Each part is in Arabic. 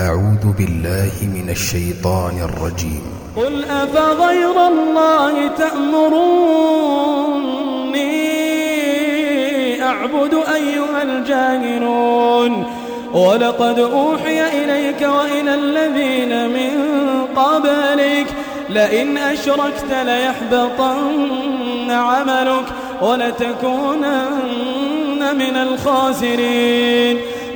أعوذ بالله من الشيطان الرجيم. قل أفغير الله تأمروني أعبد أيها الجاهلون. ولقد أوحي إليك وإلى الذين من قبلك. لئن أشركت ليحبطن عملك ولتكونن من الخاسرين.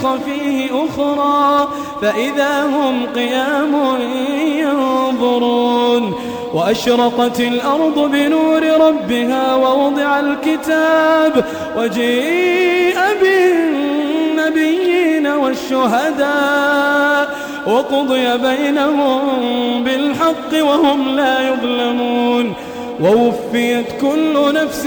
نفخ فيه أخرى فإذا هم قيام ينظرون. وأشرقت الأرض بنور ربها ووضع الكتاب وجيء بالنبيين والشهداء وقضي بينهم بالحق وهم لا يظلمون. ووفيت كل نفس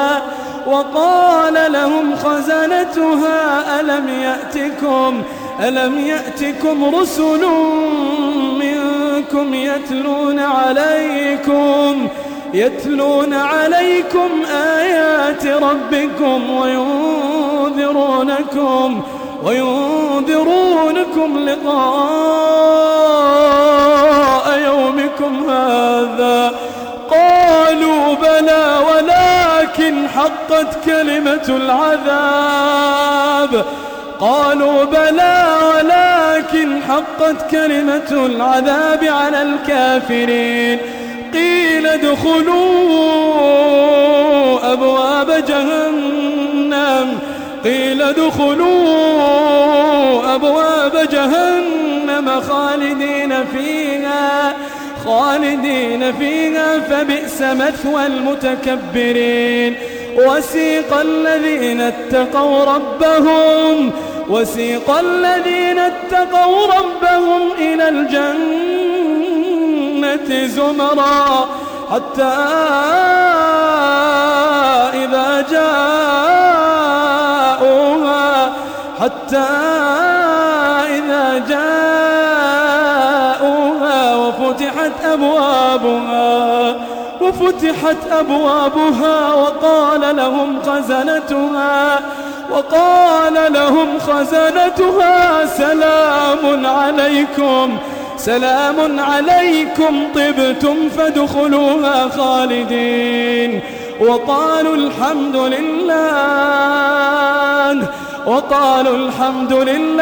وقال لهم خزنتها ألم يأتكم؟ ألم يأتكم رسل منكم يتلون عليكم؟ يتلون عليكم آيات ربكم وينذرونكم وينذرونكم لقاء يومكم هذا. قالوا بلى ولكن حقت كلمة العذاب. قالوا بلى ولكن حقت كلمة العذاب على الكافرين. قيل ادخلوا أبواب جهنم. قيل ادخلوا أبواب جهنم خالدين فيها. خالدين فيها فبئس مثوى المتكبرين. وسيق الذين اتقوا ربهم وسيق الذين اتقوا ربهم إلى الجنة زمرا. حتى إذا جاءوها حتى إذا جاءوها وفتحت أبوابها وفتحت أبوابها وقال لهم خزنتها وقال لهم خزنتها سلام عليكم سلام عليكم طبتم فادخلوها خالدين وقالوا الحمد لله وقالوا الحمد لله.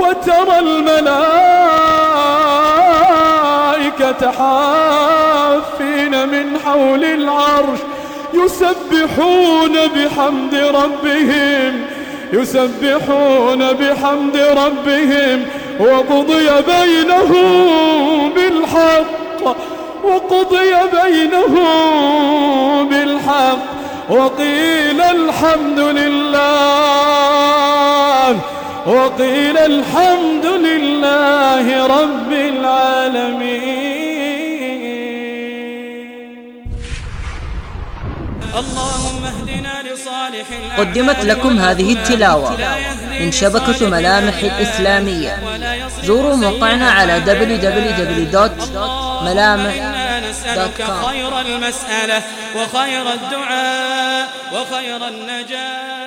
وترى الملائكة حافين من حول العرش يسبحون بحمد ربهم يسبحون بحمد ربهم وقضي بينهم بالحق وقضي بينهم بالحق وقيل الحمد لله. وقيل الحمد لله رب العالمين اللهم اهدنا لصالح قدمت لكم هذه التلاوة من شبكة ملامح الإسلامية زوروا موقعنا على www.ملامح.com خير المسألة وخير الدعاء وخير النجاة.